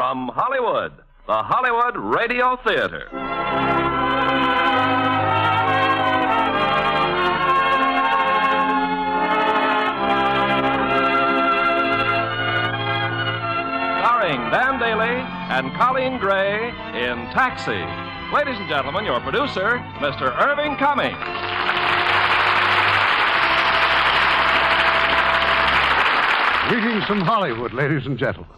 From Hollywood, the Hollywood Radio Theater. Starring Dan Dailey and Coleen Gray in Taxi. Ladies and gentlemen, your producer, Mr. Irving Cummings. Greetings from Hollywood, ladies and gentlemen.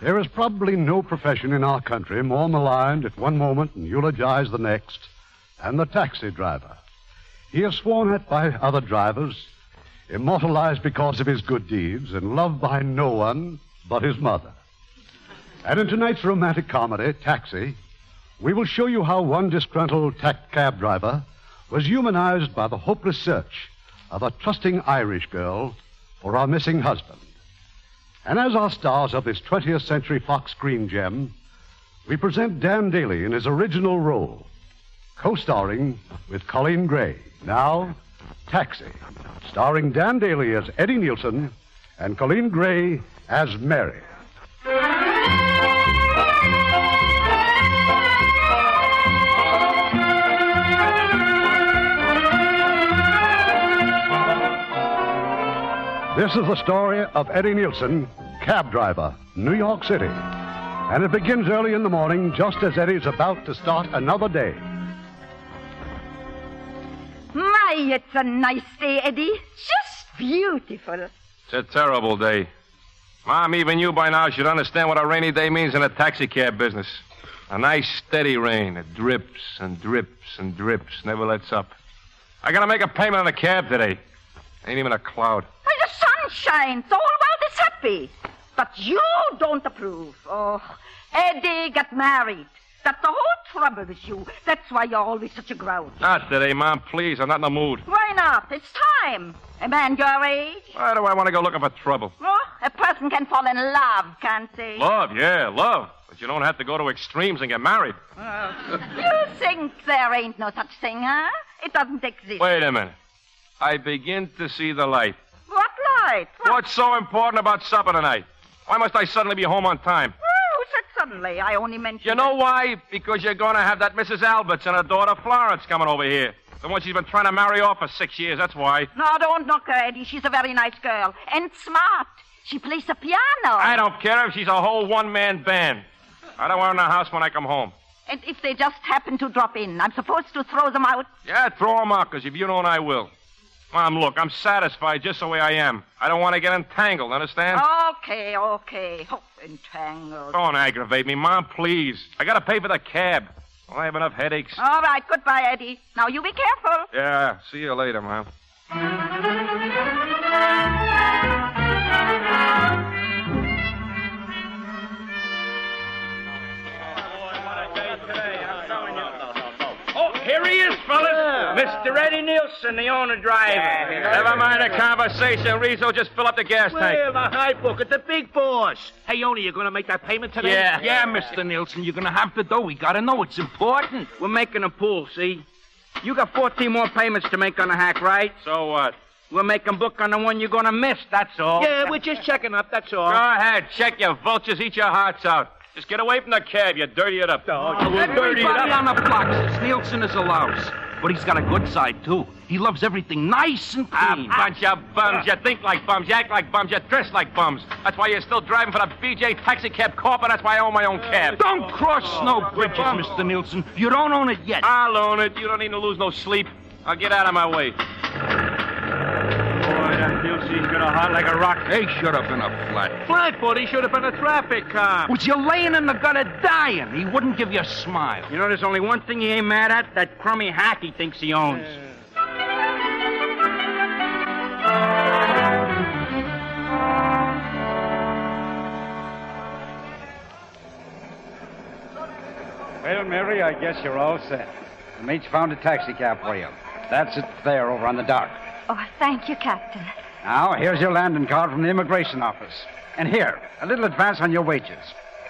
There is probably no profession in our country more maligned at one moment and eulogized the next than the taxi driver. He is sworn at by other drivers, immortalized because of his good deeds, and loved by no one but his mother. And in tonight's romantic comedy, Taxi, we will show you how one disgruntled tax cab driver was humanized by the hopeless search of a trusting Irish girl for her missing husband. And as our stars of this 20th Century Fox screen gem, we present Dan Dailey in his original role, co starring with Coleen Gray. Now, Taxi, starring Dan Dailey as Eddie Nielsen and Coleen Gray as Mary. This is the story of Eddie Nielsen, cab driver, New York City. And it begins early in the morning, just as Eddie's about to start another day. My, it's a nice day, Eddie. Just beautiful. It's a terrible day. Mom, even you by now should understand what a rainy day means in a taxicab business. A nice steady rain. It drips and drips and drips, never lets up. I gotta make a payment on a cab today. Ain't even a cloud. Why, the sun shines. The world is happy. But you don't approve. Oh, Eddie got married. That's the whole trouble with you. That's why you're always such a grouch. Not today, Mom, please. I'm not in the mood. Why not? It's time. A man your age. Why do I want to go looking for trouble? Oh, a person can fall in love, can't he? Love, yeah, love. But you don't have to go to extremes and get married. Oh. You think there ain't no such thing, huh? It doesn't exist. Wait a minute. I begin to see the light. Light? What? What's so important about supper tonight? Why must I suddenly be home on time? Oh, who said suddenly? I only mentioned. You know why? Because you're going to have that Mrs. Alberts and her daughter Florence coming over here. The one she's been trying to marry off for six years, that's why. No, don't knock her, Eddie. She's a very nice girl. And smart. She plays the piano. I don't care if she's a whole one man band. I don't want her in the house when I come home. And if they just happen to drop in, I'm supposed to throw them out? Yeah, throw 'em out, 'cause if you don't, I will. Mom, look, I'm satisfied just the way I am. I don't want to get entangled, understand? Okay, okay. Oh, entangled. Don't aggravate me, Mom, please. I got to pay for the cab. Well, I have enough headaches. All right, goodbye, Eddie. Now you be careful. Yeah, see you later, Mom. is, fellas. Mr. Eddie Nielsen, the owner driver. Never mind the conversation, Rizzo. Just fill up the gas tank. Well, the high book at the big boss. Hey, owner, you gonna make that payment today? Yeah, yeah, Mr. Nielsen, you're gonna have to do. We gotta know it's important. We're making a pool, see? You got 14 more payments to make on the hack, right? So what? We're making a book on the one you're gonna miss, that's all. Yeah, we're just checking up, that's all. Go ahead, check your vultures, eat your hearts out. Just get away from the cab, you dirty it up. Oh, We'll dirty it up on the block says Nielsen is a louse. But he's got a good side, too. He loves everything nice and A clean. bunch of bums. You think like bums, you act like bums, you dress like bums. That's why you're still driving for the BJ Taxi Cab Corp, and that's why I own my own cab. Don't cross no bridges, Mr. Nielsen. You don't own it yet. I'll own it. You don't need to lose no sleep. I'll get out of my way. Boy, that Nielsen's gonna hot like a rock. They should have been a flat. Blackboard, he should have been a traffic cop. Was you laying in the gutter dying? He wouldn't give you a smile. You know, there's only one thing he ain't mad at that crummy hack he thinks he owns. Well, Mary, I guess you're all set. The mate's found a taxicab for you. That's it there over on the dock. Oh, thank you, Captain. Now, here's your landing card from the immigration office. And here, a little advance on your wages.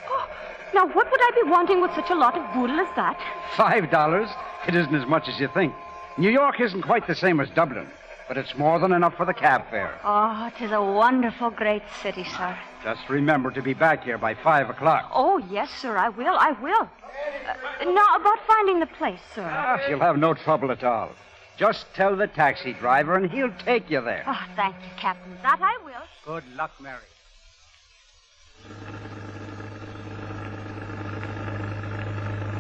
Oh, now, what would I be wanting with such a lot of boodle as that? Five dollars. It isn't as much as you think. New York isn't quite the same as Dublin, but it's more than enough for the cab fare. Oh, it is a wonderful, great city, sir. Just remember to be back here by five o'clock. Oh, yes, sir, I will. I will. Uh, now, about finding the place, sir. Ah, you'll have no trouble at all. Just tell the taxi driver, and he'll take you there. Oh, thank you, Captain. That I will. Good luck, Mary.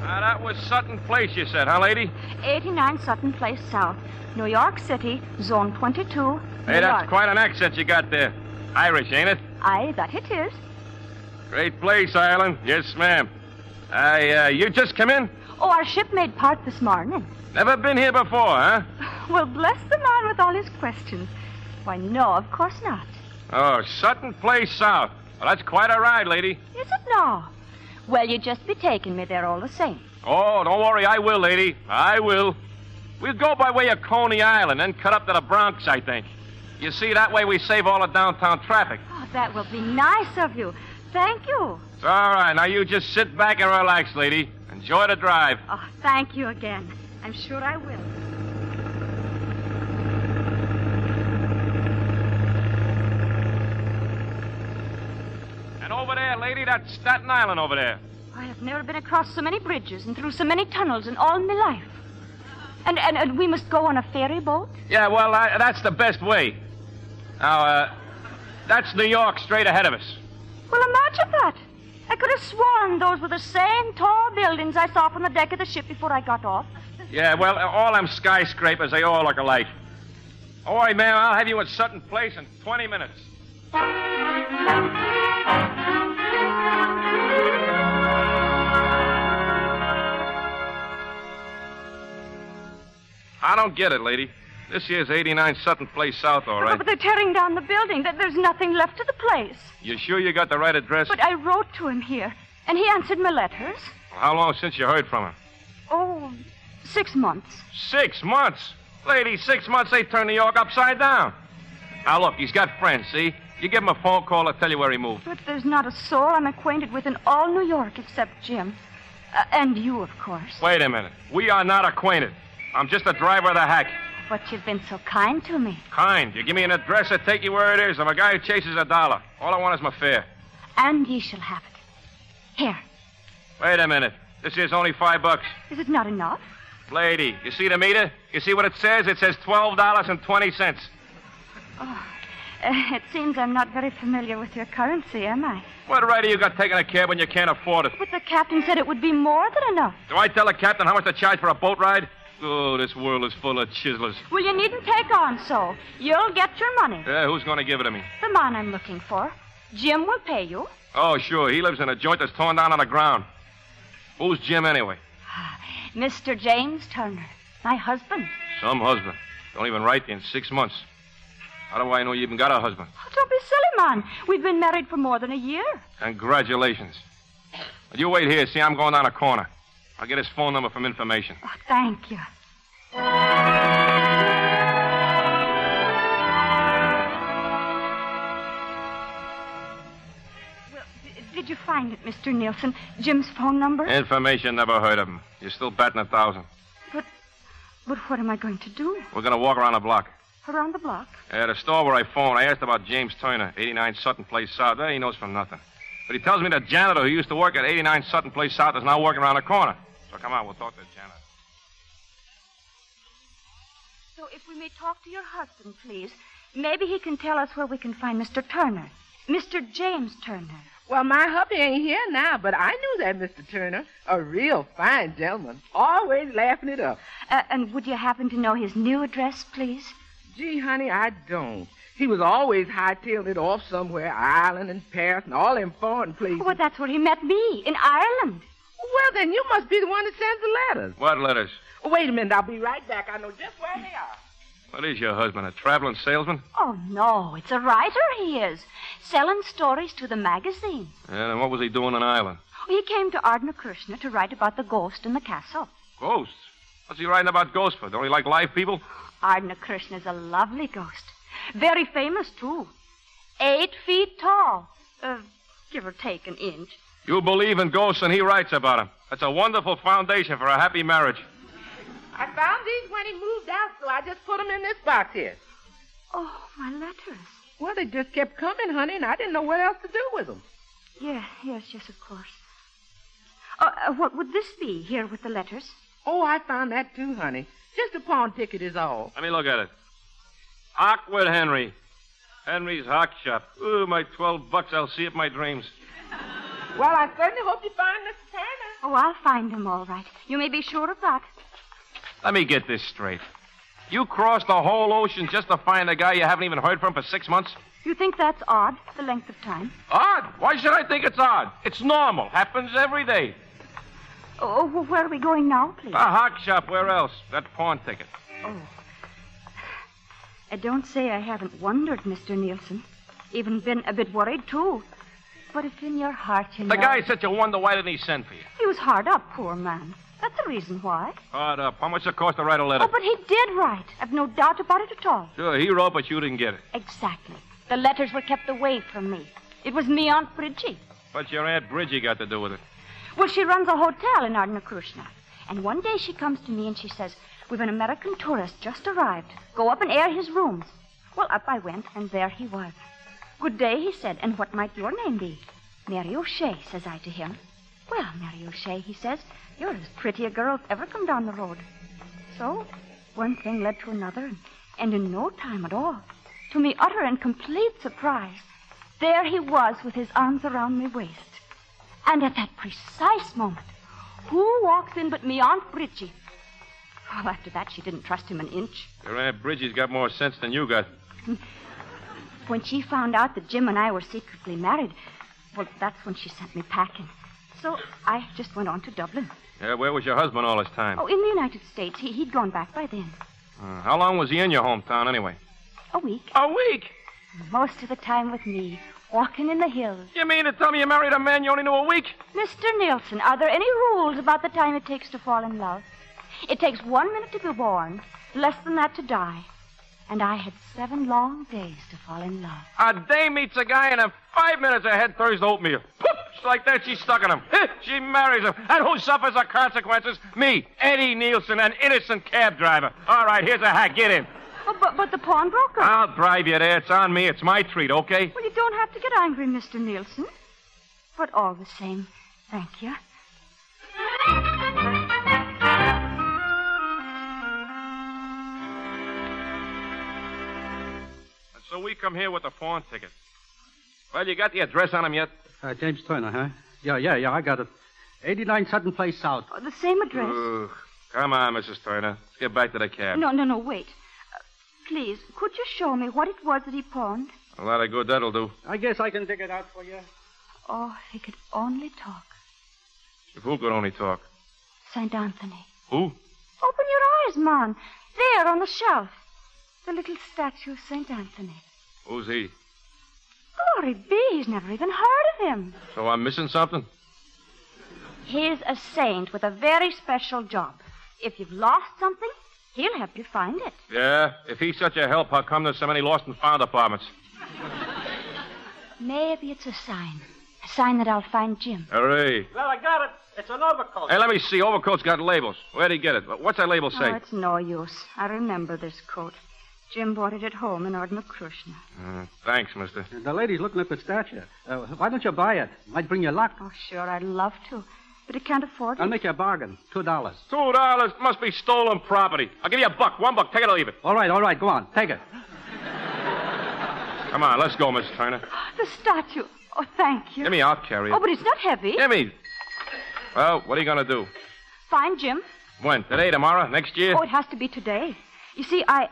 Now, that was Sutton Place, you said, huh, lady? 89 Sutton Place South, New York City, Zone 22. New Hey, that's York. quite an accent you got there. Irish, ain't it? Aye, that it is. Great place, Ireland. Yes, ma'am. I, uh, you just come in? Oh, our ship made part this morning. Never been here before, huh? Well, bless the man with all his questions. Why, no, of course not. Oh, Sutton Place South. Well, that's quite a ride, lady. Is it now? Well, you'd just be taking me there all the same. Oh, don't worry, I will, lady. I will. We'll go by way of Coney Island, then cut up to the Bronx, I think. You see, that way we save all the downtown traffic. Oh, that will be nice of you. Thank you. It's all right. Now you just sit back and relax, lady. Enjoy the drive. Oh, thank you again. I'm sure I will. And over there, lady, that's Staten Island over there. I have never been across so many bridges and through so many tunnels in all my life. And, and, and we must go on a ferry boat? Yeah, well, I, that's the best way. Now, uh, that's New York straight ahead of us. Well, imagine that. I could have sworn those were the same tall buildings I saw from the deck of the ship before I got off. Yeah, well, all them skyscrapers, they all look alike. All right, ma'am, I'll have you at Sutton Place in 20 minutes. I don't get it, lady. This here's 89 Sutton Place South, all right. But they're tearing down the building. There's nothing left of the place. You sure you got the right address? But I wrote to him here, and he answered my letters. How long since you heard from him? Oh, six months. Six months. Lady, six months they turn New York upside down. Now, look, he's got friends, see? You give him a phone call, I'll tell you where he moved. But there's not a soul I'm acquainted with in all New York except Jim. Uh, and you, of course. Wait a minute. We are not acquainted. I'm just a driver of the hack. But you've been so kind to me. Kind. You give me an address, I take you where it is. I'm a guy who chases a dollar. All I want is my fare. And ye shall have it. Here. Wait a minute. This is only five bucks. Is it not enough? Lady, you see the meter? You see what it says? It says $12.20. Uh, it seems I'm not very familiar with your currency, am I? What right have you got taking a cab when you can't afford it? But the captain said it would be more than enough. Do I tell the captain how much to charge for a boat ride? Oh, this world is full of chiselers. Well, you needn't take on so. You'll get your money. Yeah, who's going to give it to me? The man I'm looking for. Jim will pay you. Oh, sure. He lives in a joint that's torn down on the ground. Who's Jim anyway? Ah, Mr. James Turner. My husband. Some husband. Don't even write in six months. How do I know you even got a husband? Oh, don't be silly, man. We've been married for more than a year. Congratulations. You wait here. See, I'm going down a corner. I'll get his phone number from information. Oh, thank you. Did you find it, Mr. Nielsen? Jim's phone number? Information, never heard of him. You're still batting a thousand. But, but what am I going to do? We're going to walk around the block. Around the block? At a store where I phoned, I asked about James Turner, 89 Sutton Place South. He knows from nothing. But he tells me the janitor who used to work at 89 Sutton Place South is now working around the corner. So come on, we'll talk to the janitor. So if we may talk to your husband, please, maybe he can tell us where we can find Mr. Turner. Mr. James Turner. Well, my hubby ain't here now, but I knew that Mr. Turner. A real fine gentleman. Always laughing it up. Uh, and would you happen to know his new address, please? Gee, honey, I don't. He was always hightailed it off somewhere, Ireland and Paris and all them foreign places. Well, that's where he met me, in Ireland. Well, then you must be the one that sends the letters. What letters? Wait a minute, I'll be right back. I know just where they are. What is your husband, a traveling salesman? Oh, no, it's a writer he is, selling stories to the magazines. Yeah, then what was he doing in Ireland? He came to Ardnakrishna to write about the ghost in the castle. Ghosts. What's he writing about ghosts for? Don't he like live people? Ardnakrishna's a lovely ghost. Very famous, too. Eight feet tall. Uh, give or take an inch. You believe in ghosts and he writes about them. That's a wonderful foundation for a happy marriage. I found these when he moved out, so I just put them in this box here. Oh, my letters. Well, they just kept coming, honey, and I didn't know what else to do with them. Yeah, yes, yes, of course. Uh, uh, what would this be here with the letters? Oh, I found that too, honey. Just a pawn ticket is all. Let me look at it. Awkward Henry. Henry's Hock Shop. Ooh, my 12 bucks. I'll see it in my dreams. Well, I certainly hope you find Mr. Turner. Oh, I'll find him all right. You may be sure of that. Let me get this straight. You crossed the whole ocean just to find a guy you haven't even heard from for six months? You think that's odd, the length of time? Odd? Why should I think it's odd? It's normal. Happens every day. Oh, well, where are we going now, please? A hock shop. Where else? That pawn ticket. Oh. I don't say I haven't wondered, Mr. Nielsen. Even been a bit worried, too. But if in your heart you know... The guy said you wonder why didn't he send for you? He was hard up, poor man. That's the reason why. Hard up. Uh, how much it cost to write a letter? Oh, but he did write. I've no doubt about it at all. Sure, he wrote, but you didn't get it. Exactly. The letters were kept away from me. It was me, Aunt Bridgie. What's your Aunt Bridgie got to do with it? Well, she runs a hotel in Ardnakrushna. And one day she comes to me and she says, We've an American tourist just arrived. Go up and air his rooms. Well, up I went, and there he was. Good day, he said, and what might your name be? Mary O'Shea, says I to him. Well, Mary O'Shea, he says, you're as pretty a girl as ever come down the road. So, one thing led to another, and, in no time at all, to me utter and complete surprise, there he was with his arms around my waist. And at that precise moment, who walks in but me Aunt Bridgie? Well, after that, she didn't trust him an inch. Your Aunt Bridgie's got more sense than you got. When she found out that Jim and I were secretly married, well, that's when she sent me packing. So I just went on to Dublin. Yeah, where was your husband all this time? Oh, in the United States. He, he'd gone back by then. Uh, how long was he in your hometown, anyway? A week. A week? Most of the time with me, walking in the hills. You mean to tell me you married a man you only knew a week? Mr. Nielsen, are there any rules about the time it takes to fall in love? It takes one minute to be born, less than that to die. And I had seven long days to fall in love. A day meets a guy, and in five minutes her head turns to oatmeal. Just like that, she's stuck in him. She marries him. And who suffers the consequences? Me, Eddie Nielsen, an innocent cab driver. All right, here's a hack. Get in. Oh, but, but the pawnbroker. I'll bribe you there. It's on me. It's my treat, okay? Well, you don't have to get angry, Mr. Nielsen. But all the same, thank you. So we come here with the pawn ticket. Well, you got the address on him yet? Uh, James Turner, huh? Yeah, yeah, yeah, I got it. 89 Sutton Place South. Oh, the same address. Ugh. Come on, Mrs. Turner. Let's get back to the cab. No, no, no, wait. Uh, please, could you show me what it was that he pawned? A lot of good that'll do. I guess I can dig it out for you. Oh, if he could only talk. If who could only talk? St. Anthony. Who? Open your eyes, man. There on the shelf. The little statue of St. Anthony. Who's he? Glory be, he's never even heard of him. So I'm missing something? He's a saint with a very special job. If you've lost something, he'll help you find it. Yeah? If he's such a help, how come there's so many lost and found apartments? Maybe it's a sign. A sign that I'll find Jim. Hooray. Well, I got it. It's an overcoat. Hey, let me see. Overcoat's got labels. Where'd he get it? What's that label say? Oh, it's no use. I remember this coat. Jim bought it at home in Ardnakrushna. Uh, thanks, mister. The lady's looking at the statue. Uh, why don't you buy it? Might bring you luck. Oh, sure, I'd love to. But I can't afford it. I'll make you a bargain. Two dollars. Two dollars must be stolen property. I'll give you a buck. One buck. Take it or leave it. All right, all right. Go on. Take it. Come on, let's go, Miss Turner. The statue. Oh, thank you. Give me, I'll carry it. Oh, but it's not heavy. Give me. Well, what are you going to do? Find Jim. When? Today, tomorrow, next year? Oh, it has to be today. You see, I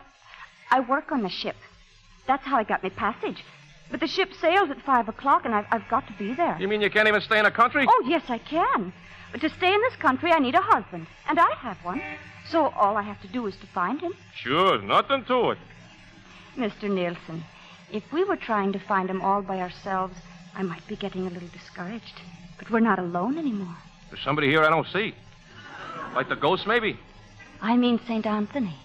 I work on the ship. That's how I got my passage. But the ship sails at five o'clock, and I've, I've got to be there. You mean you can't even stay in the country? Oh, yes, I can. But to stay in this country, I need a husband, and I have one. So all I have to do is to find him. Sure, nothing to it. Mr. Nielsen, if we were trying to find him all by ourselves, I might be getting a little discouraged. But we're not alone anymore. There's somebody here I don't see. Like the ghost, maybe? I mean St. Anthony.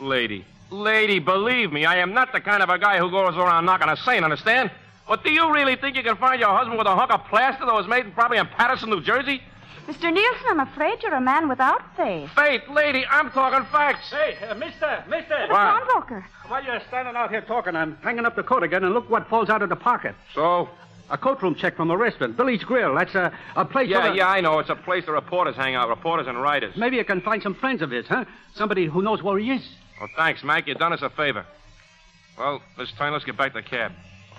Lady. Lady, believe me, I am not the kind of a guy who goes around knocking a saint, understand? But do you really think you can find your husband with a hunk of plaster that was made probably in Paterson, New Jersey? Mr. Nielsen, I'm afraid you're a man without faith. Faith, lady, I'm talking facts. Hey, uh, mister, mister. The pawnbroker. While you're standing out here talking, I'm hanging up the coat again, and look what falls out of the pocket. So? A coatroom check from a restaurant, Billy's Grill. That's a, a place. Yeah, where- yeah, I know. It's a place the reporters hang out, reporters and writers. Maybe you can find some friends of his, huh? Somebody who knows where he is. Well, thanks, Mac. You've done us a favor. Well, Miss Turner, let's get back to the cab.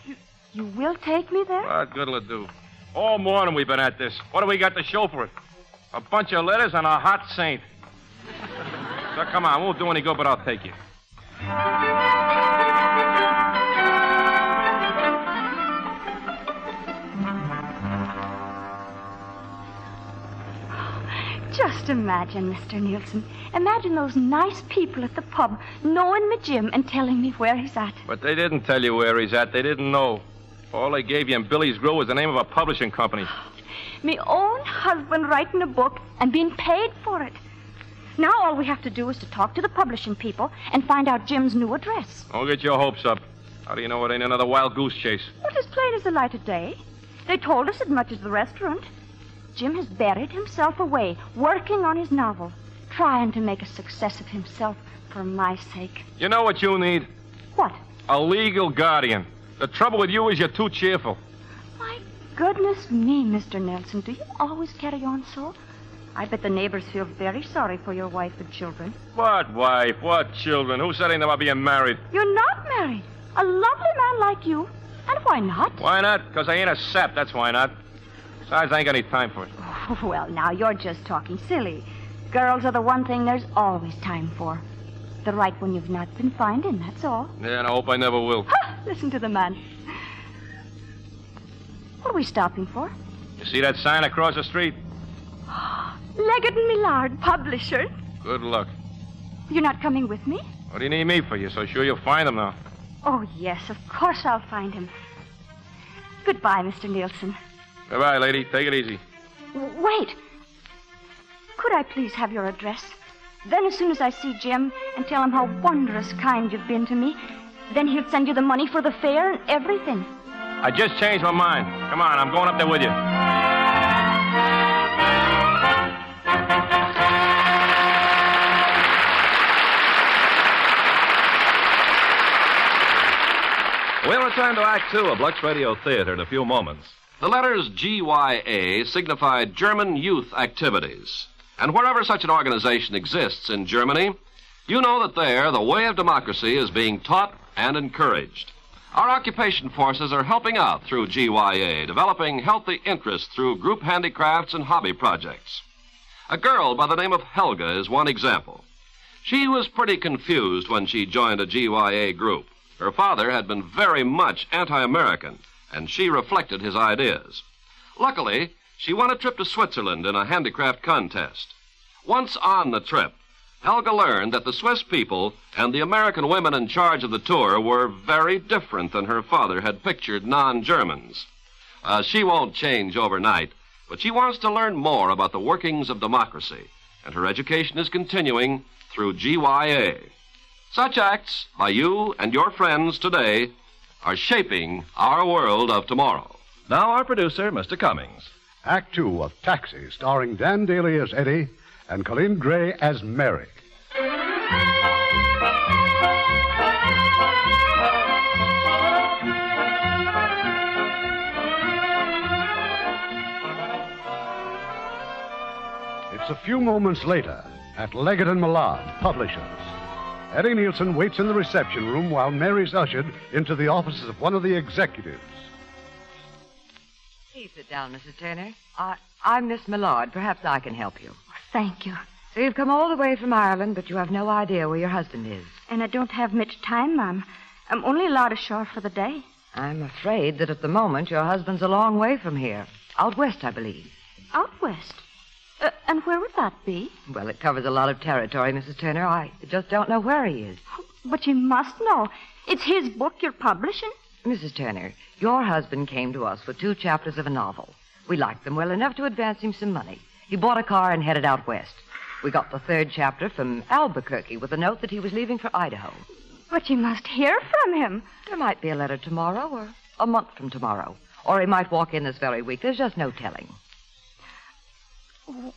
You, You will take me there? What good'll it do? All morning we've been at this. What do we got to show for it? A bunch of letters and a hot saint. So come on, won't do any good, but I'll take you. Just imagine, Mr. Nielsen. Imagine those nice people at the pub knowing me Jim and telling me where he's at. But they didn't tell you where he's at. They didn't know. All they gave you in Billy's Grill was the name of a publishing company. Me own husband writing a book and being paid for it. Now all we have to do is to talk to the publishing people and find out Jim's new address. Don't get your hopes up. How do you know it ain't another wild goose chase? What as plain as the light of day? They told us as much as the restaurant. Jim has buried himself away, working on his novel, trying to make a success of himself for my sake. You know what you need? What? A legal guardian. The trouble with you is you're too cheerful. My goodness me, Mr. Nelson, do you always carry on so? I bet the neighbors feel very sorry for your wife and children. What wife? What children? Who said anything about being married? You're not married. A lovely man like you. And why not? Why not? Because I ain't a sap, that's why not. Besides, I ain't got any time for it. Oh, Well, now you're just talking silly. Girls are the one thing there's always time for. The right one you've not been finding, that's all. Yeah, and I hope I never will. Listen to the man. What are we stopping for? You see that sign across the street? Leggett and Millard, publisher. Good luck. You're not coming with me? What do you need me for? You're so sure you'll find him now. Oh, yes, of course I'll find him. Goodbye, Mr. Nielsen. Goodbye, lady. Take it easy. Wait. Could I please have your address? Then, as soon as I see Jim and tell him how wondrous kind you've been to me, then he'll send you the money for the fare and everything. I just changed my mind. Come on, I'm going up there with you. We'll return to Act Two of Lux Radio Theater in a few moments. The letters GYA signify German Youth Activities. And wherever such an organization exists in Germany, you know that there the way of democracy is being taught and encouraged. Our occupation forces are helping out through GYA, developing healthy interests through group handicrafts and hobby projects. A girl by the name of Helga is one example. She was pretty confused when she joined a GYA group. Her father had been very much anti American, and she reflected his ideas. Luckily, she won a trip to Switzerland in a handicraft contest. Once on the trip, Helga learned that the Swiss people and the American women in charge of the tour were very different than her father had pictured non Germans. Uh, she won't change overnight, but she wants to learn more about the workings of democracy, and her education is continuing through GYA. Such acts by you and your friends today are shaping our world of tomorrow. Now, our producer, Mr. Cummings. Act Two of Taxi, starring Dan Dailey as Eddie and Coleen Gray as Mary. It's a few moments later at Leggett and Millard, publishers. Eddie Nielsen waits in the reception room while Mary's ushered into the offices of one of the executives. Please sit down, Mrs. Turner. I, I'm Miss Millard. Perhaps I can help you. Thank you. So you've come all the way from Ireland, but you have no idea where your husband is. And I don't have much time, ma'am. I'm only allowed ashore for the day. I'm afraid that at the moment your husband's a long way from here. Out west, I believe. Out west? Uh, and where would that be? Well, it covers a lot of territory, Mrs. Turner. I just don't know where he is. But you must know. It's his book you're publishing. Mrs. Turner, your husband came to us for two chapters of a novel. We liked them well enough to advance him some money. He bought a car and headed out west. We got the third chapter from Albuquerque with a note that he was leaving for Idaho. But you must hear from him. There might be a letter tomorrow or a month from tomorrow. Or he might walk in this very week. There's just no telling.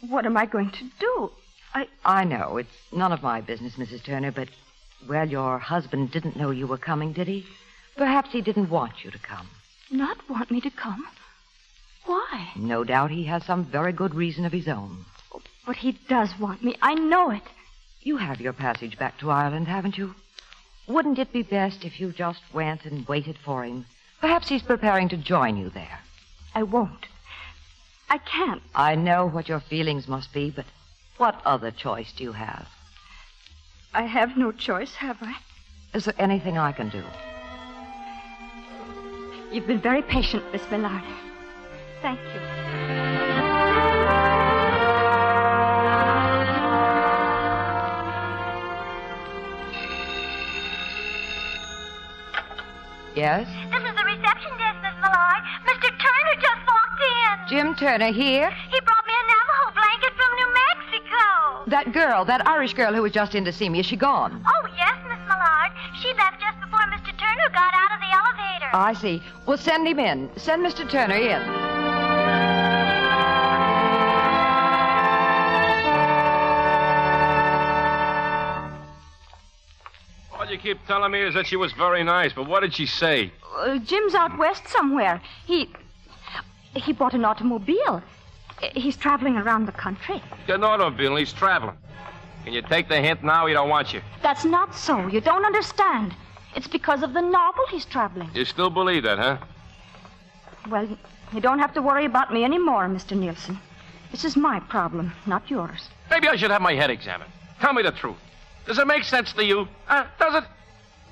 What am I going to do? I. I know. It's none of my business, Mrs. Turner, but, well, your husband didn't know you were coming, did he? Perhaps he didn't want you to come. Not want me to come? Why? No doubt he has some very good reason of his own. But he does want me. I know it. You have your passage back to Ireland, haven't you? Wouldn't it be best if you just went and waited for him? Perhaps he's preparing to join you there. I won't. I can't. I know what your feelings must be, but what other choice do you have? I have no choice, have I? Is there anything I can do? You've been very patient, Miss Millard. Thank you. Yes? This is the Jim Turner here? He brought me a Navajo blanket from New Mexico. That girl, that Irish girl who was just in to see me, is she gone? Oh, yes, Miss Millard. She left just before Mr. Turner got out of the elevator. I see. Well, send him in. Send Mr. Turner in. All you keep telling me is that she was very nice, but what did she say? Uh, Jim's out west somewhere. He. He bought an automobile. He's traveling around the country. An automobile he's traveling. Can you take the hint now? He don't want you. That's not so. You don't understand. It's because of the novel he's traveling. You still believe that, huh? Well, you don't have to worry about me anymore, Mr. Nielsen. This is my problem, not yours. Maybe I should have my head examined. Tell me the truth. Does it make sense to you? Huh? Does it?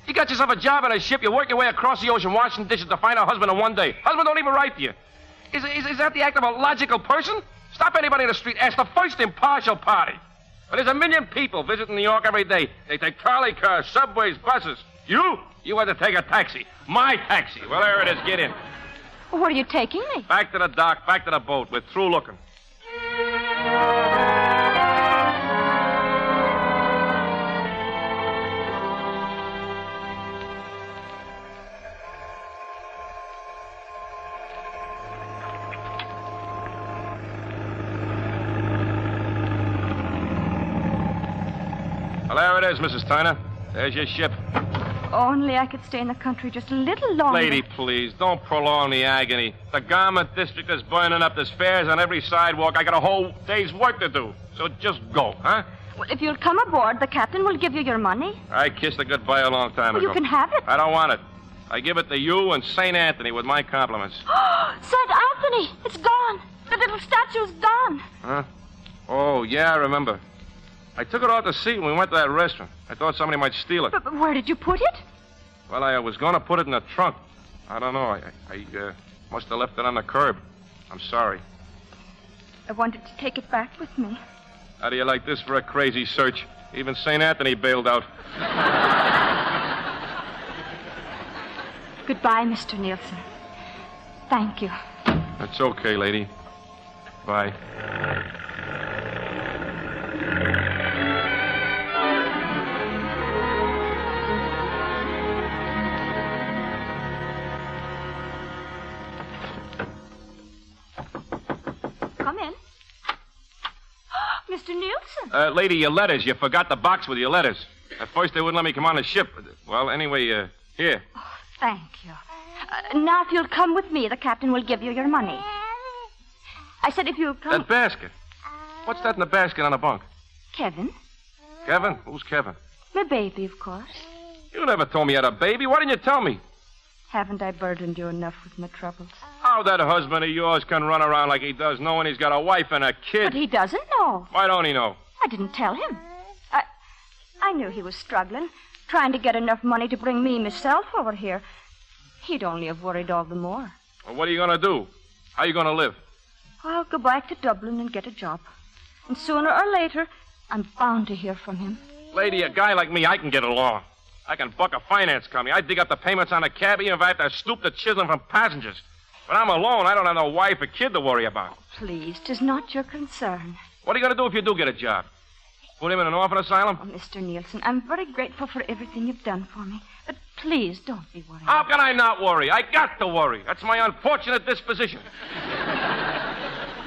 You got yourself a job on a ship. You work your way across the ocean washing dishes to find a husband in one day. Husband don't even write to you. Is, is, is that the act of a logical person? Stop anybody in the street. Ask the first impartial party. But there's a million people visiting New York every day. They take trolley cars, subways, buses. You? You had to take a taxi. My taxi. Well, there it is. Get in. Where are you taking me? Back to the dock, back to the boat. We're through looking. Well, there it is, Mrs. Turner. There's your ship. Only I could stay in the country just a little longer. Lady, please, don't prolong the agony. The garment district is burning up. There's fairs on every sidewalk. I got a whole day's work to do. So just go, huh? Well, if you'll come aboard, the captain will give you your money. I kissed it goodbye a long time Well, ago. you can have it. I don't want it. I give it to you and St. Anthony with my compliments. St. Anthony! It's gone! The little statue's gone! Huh? Oh, yeah, I remember. I took it off the seat when we went to that restaurant. I thought somebody might steal it. But, but where did you put it? Well, I was going to put it in the trunk. I don't know. I, I uh, must have left it on the curb. I'm sorry. I wanted to take it back with me. How do you like this for a crazy search? Even St. Anthony bailed out. Goodbye, Mr. Nielsen. Thank you. That's okay, lady. Bye. Mr. Nielsen. Uh, lady, your letters. You forgot the box with your letters. At first, they wouldn't let me come on the ship. Well, anyway, uh, here. Oh, Thank you. Uh, now, if you'll come with me, the captain will give you your money. I said if you'll come. That basket. What's that in the basket on the bunk? Kevin. Kevin? Who's Kevin? My baby, of course. You never told me you had a baby. Why didn't you tell me? Haven't I burdened you enough with my troubles? How that husband of yours can run around like he does, knowing he's got a wife and a kid. But he doesn't know. Why don't he know? I didn't tell him. I, I knew he was struggling, trying to get enough money to bring me myself over here. He'd only have worried all the more. Well, what are you going to do? How are you going to live? I'll go back to Dublin and get a job. And sooner or later, I'm bound to hear from him. Lady, a guy like me, I can get along. I can buck a finance company. I dig up the payments on a cab, even if I have to stoop the chisel from passengers. But I'm alone. I don't have no wife or kid to worry about. Please, 'tis not your concern. What are you going to do if you do get a job? Put him in an orphan asylum? Oh, Mr. Nielsen, I'm very grateful for everything you've done for me. But please don't be worried. How can I not worry? I got to worry. That's my unfortunate disposition.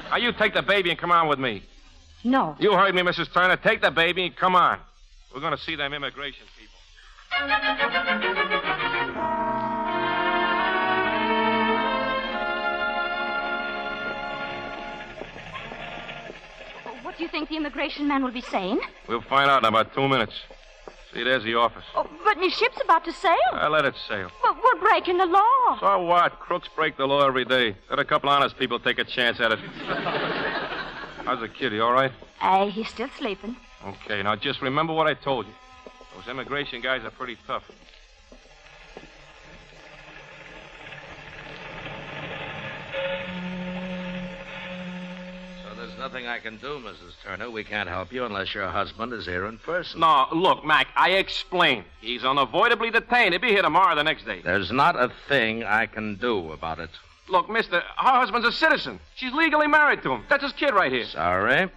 Now, you take the baby and come on with me. No. You heard me, Mrs. Turner. Take the baby and come on. We're going to see them immigration people. Do you think the immigration man will be saying? We'll find out in about two minutes. See, there's the office. Oh, but my ship's about to sail. I let it sail. But we're breaking the law. So what? Crooks break the law every day. Let a couple honest people take a chance at it. How's the kid? He all right? Aye, he's still sleeping. Okay, now just remember what I told you. Those immigration guys are pretty tough. There's nothing I can do, Mrs. Turner. We can't help you unless your husband is here in person. No, look, Mac, I explained. He's unavoidably detained. He'll be here tomorrow or the next day. There's not a thing I can do about it. Look, mister, her husband's a citizen. She's legally married to him. That's his kid right here. Sorry.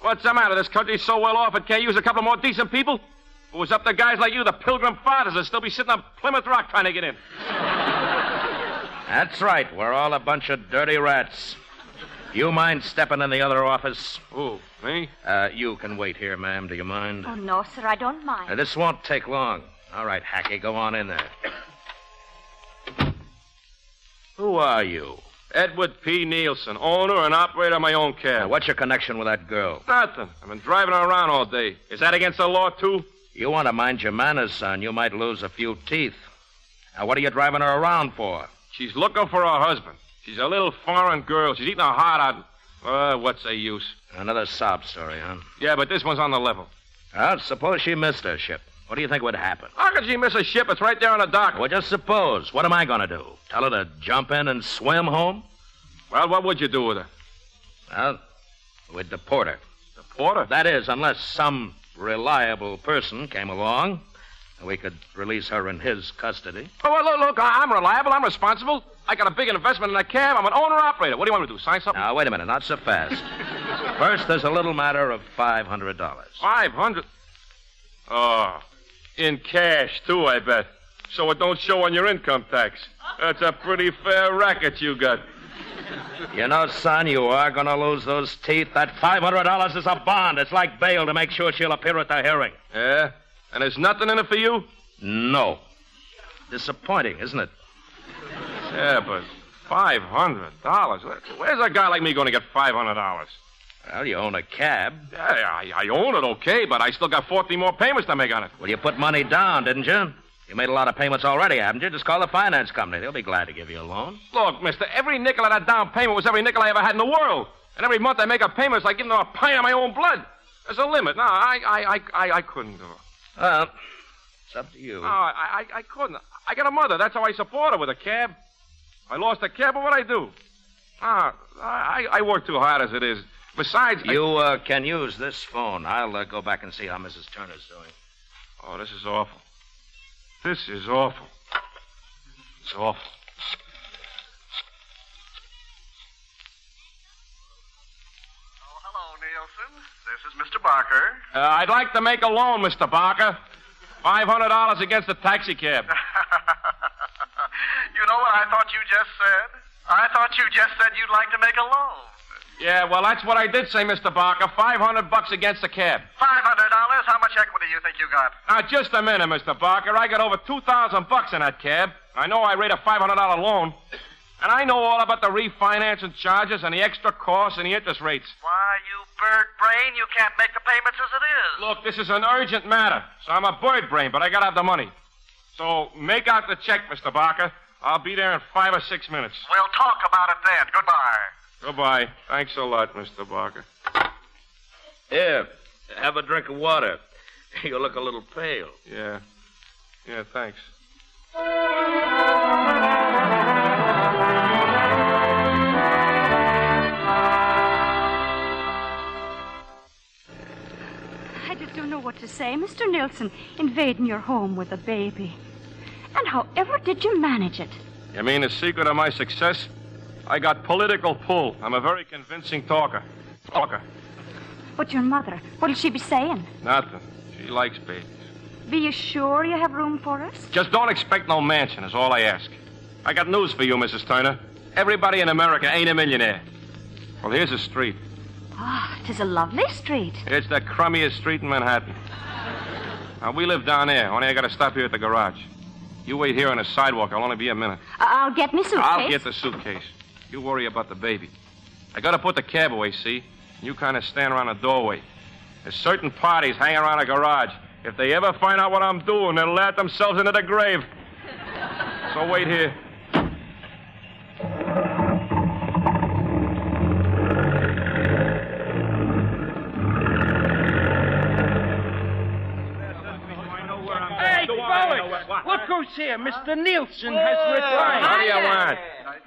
What's the matter? This country's so well off it can't use a couple more decent people? If it was up to guys like you, the Pilgrim Fathers would still be sitting on Plymouth Rock trying to get in. That's right. We're all a bunch of dirty rats. You mind stepping in the other office? Who, me? Uh, you can wait here, ma'am. Do you mind? Oh, no, sir, I don't mind. Uh, this won't take long. All right, Hackey, go on in there. Who are you? Edward P. Nielsen, owner and operator of my own cab. Now, what's your connection with that girl? Nothing. I've been driving her around all day. Is that against the law, too? You want to mind your manners, son. You might lose a few teeth. Now, what are you driving her around for? She's looking for her husband. She's a little foreign girl. She's eating her heart out. Uh, what's the use? Another sob story, huh? Yeah, but this one's on the level. Well, suppose she missed her ship. What do you think would happen? How could she miss a ship? It's right there on the dock. Well, just suppose. What am I going to do? Tell her to jump in and swim home? Well, what would you do with her? Well, we'd deport her. Deport her? That is, unless some reliable person came along, And we could release her in his custody. Oh, well, look, look, I'm reliable. I'm responsible. I got a big investment in that cab. I'm an owner operator. What do you want me to do? Sign something? Now, wait a minute. Not so fast. First, there's a little matter of $500. Five hundred. Oh, in cash too, I bet. So it don't show on your income tax. That's a pretty fair racket you got. You know, son, you are going to lose those teeth. That $500 is a bond. It's like bail to make sure she'll appear at the hearing. Yeah? And there's nothing in it for you? No. Disappointing, isn't it? Yeah, but five hundred dollars. Where's a guy like me going to get five hundred dollars? Well, you own a cab. Yeah, I, I own it, okay, but I still got forty more payments to make on it. Well, you put money down, didn't you? You made a lot of payments already, haven't you? Just call the finance company. They'll be glad to give you a loan. Look, mister, every nickel of that down payment was every nickel I ever had in the world. And every month I make a payment, it's like giving them a pint of my own blood. There's a limit. No, I, I, I, I, I couldn't do it. Well, it's up to you. No, I, I, I couldn't. I got a mother. That's how I support her with a cab. I lost a cab, but what I do? Ah, I, I work too hard as it is. Besides, I- You uh, can use this phone. I'll uh, go back and see how Mrs. Turner's doing. Oh, this is awful. This is awful. It's awful. Hello, Nielsen. This is Mr. Barker. Uh, I'd like to make a loan, Mr. Barker. Five hundred dollars against a taxi cab. You know what I thought you just said? I thought you just said you'd like to make a loan. Yeah, well, that's what I did say, Mr. Barker. Five hundred bucks against the cab. Five hundred dollars? How much equity do you think you got? Now, just a minute, Mr. Barker. I got over two thousand bucks in that cab. I know I rate a five hundred dollar loan, and I know all about the refinancing charges and the extra costs and the interest rates. Why, you bird brain, you can't make the payments as it is. Look, this is an urgent matter, so I'm a bird brain, but I gotta have the money. So make out the check, Mr. Barker. I'll be there in five or six minutes. We'll talk about it then. Goodbye. Goodbye. Thanks a lot, Mr. Barker. Here, have a drink of water. You look a little pale. Yeah. Yeah, thanks. I just don't know what to say. Mr. Nilsson, invading your home with a baby. However did you manage it? You mean the secret of my success? I got political pull. I'm a very convincing talker. Talker. But your mother, what'll she be saying? Nothing. She likes babies. Be you sure you have room for us? Just don't expect no mansion, is all I ask. I got news for you, Mrs. Turner. Everybody in America ain't a millionaire. Well, here's a street. Ah, oh, it is a lovely street. It's the crummiest street in Manhattan. Now, we live down there, only I gotta stop here at the garage. You wait here on the sidewalk. I'll only be a minute. I'll get me suitcase. I'll get the suitcase. You worry about the baby. I gotta put the cab away, see? You kind of stand around the doorway. There's certain parties hang around a garage. If they ever find out what I'm doing, they'll laugh themselves into the grave. So wait here. Here. Mr. Nielsen has returned. What do you want?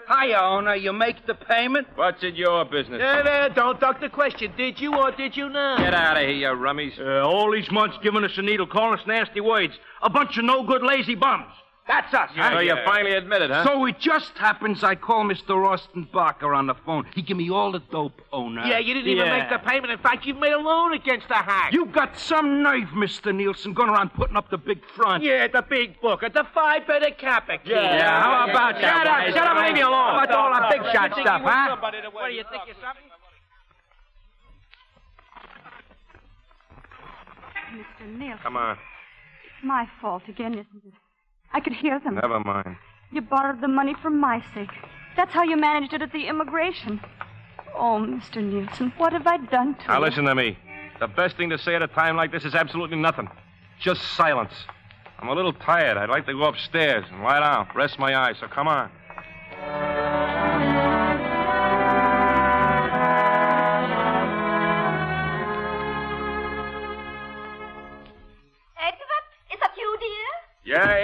Hiya, owner. You make the payment? What's in your business? There, there. Don't duck the question. Did you or did you not? Get out of here, you rummies. Uh, all these months giving us a needle, calling us nasty words. A bunch of no good, lazy bums. That's us, huh? So you finally admit it, huh? So it just happens I call Mr. Austin Barker on the phone. He give me all the dope, owner. Yeah, you didn't even Yeah. make the payment. In fact, you made a loan against the hack. You got some nerve, Mr. Nielsen, going around putting up the big front. Yeah, the big book at the five better Kappa kid. Yeah, how about that? Shut up, shut up, guy? leave me alone. How about all that big shot stuff, huh? What do you think you're something? Mr. Nielsen, Come on. it's my fault again, isn't it? I could hear them. Never mind. You borrowed the money for my sake. That's how you managed it at the immigration. Oh, Mr. Nielsen, what have I done to Now you? listen to me. The best thing to say at a time like this is absolutely nothing. Just silence. I'm a little tired. I'd like to go upstairs and lie down, rest my eyes. So come on.